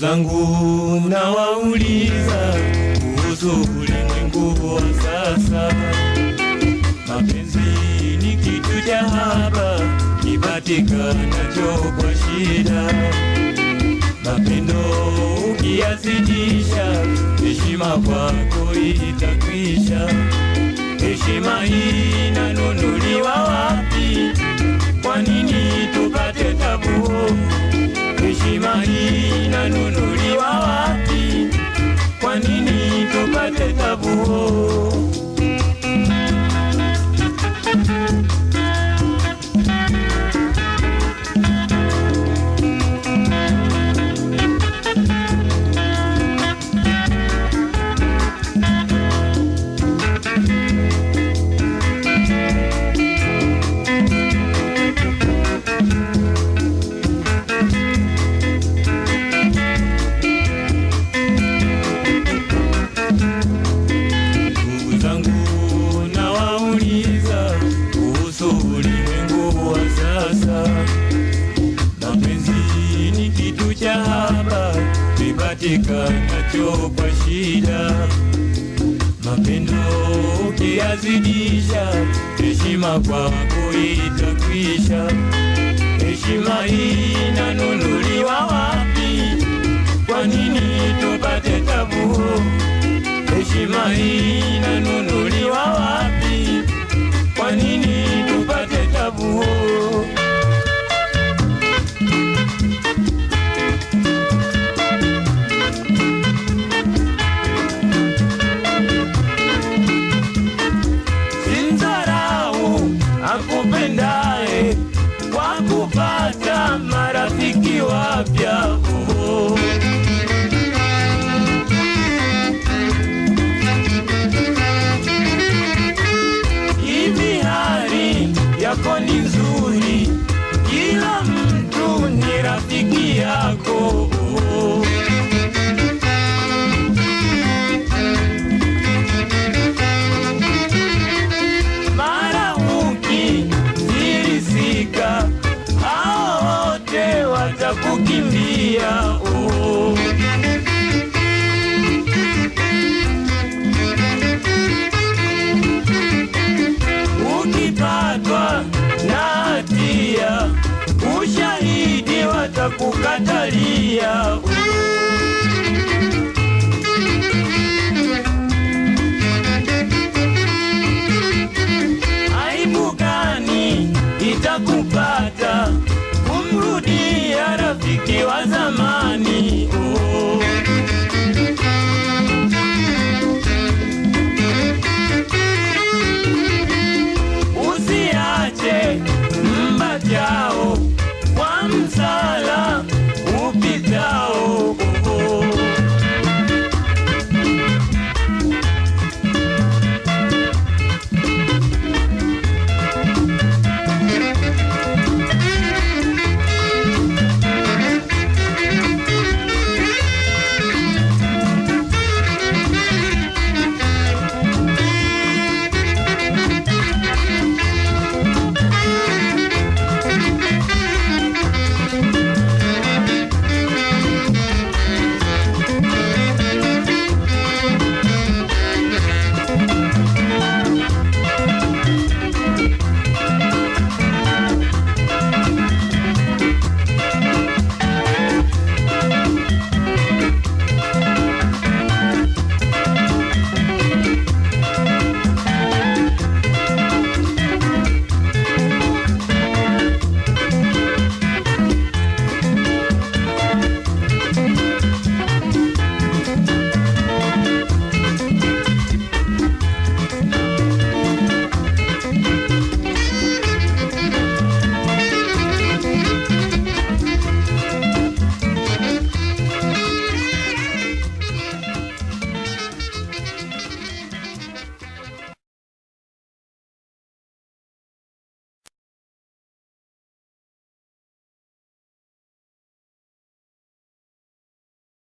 zangu nawauliza kuhusu ulimwengu wa sasa. Mapenzi ni kitu cha haba kipatikanacho kwa shida. Mapendo ukiyazidisha, heshima kwako itakwisha. Heshima hii inanunuliwa wapi? katika nachopa shida. Mapendo ukiyazidisha, heshima kwako itakwisha. Heshima hii inanunuliwa wapi? Kwa nini tupate tabu? Heshima hii inanunuliwa wapya hivi, hali yako ni nzuri, kila mtu ni rafiki yako. nitakukimbia oh. Ukipatwa na hatia, ushahidi watakukatalia oh. culpa wa zamani.